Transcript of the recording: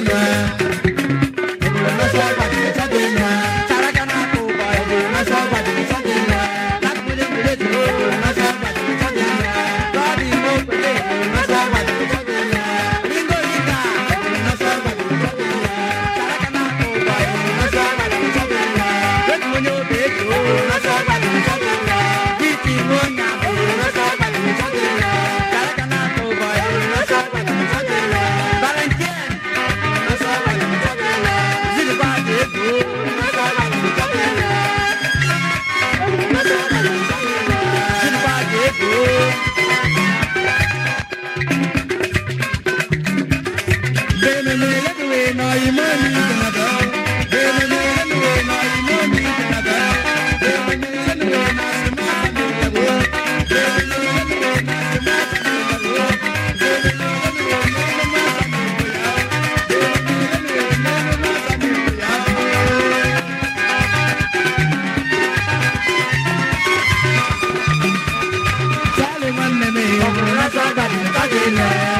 Amen. Disneyland.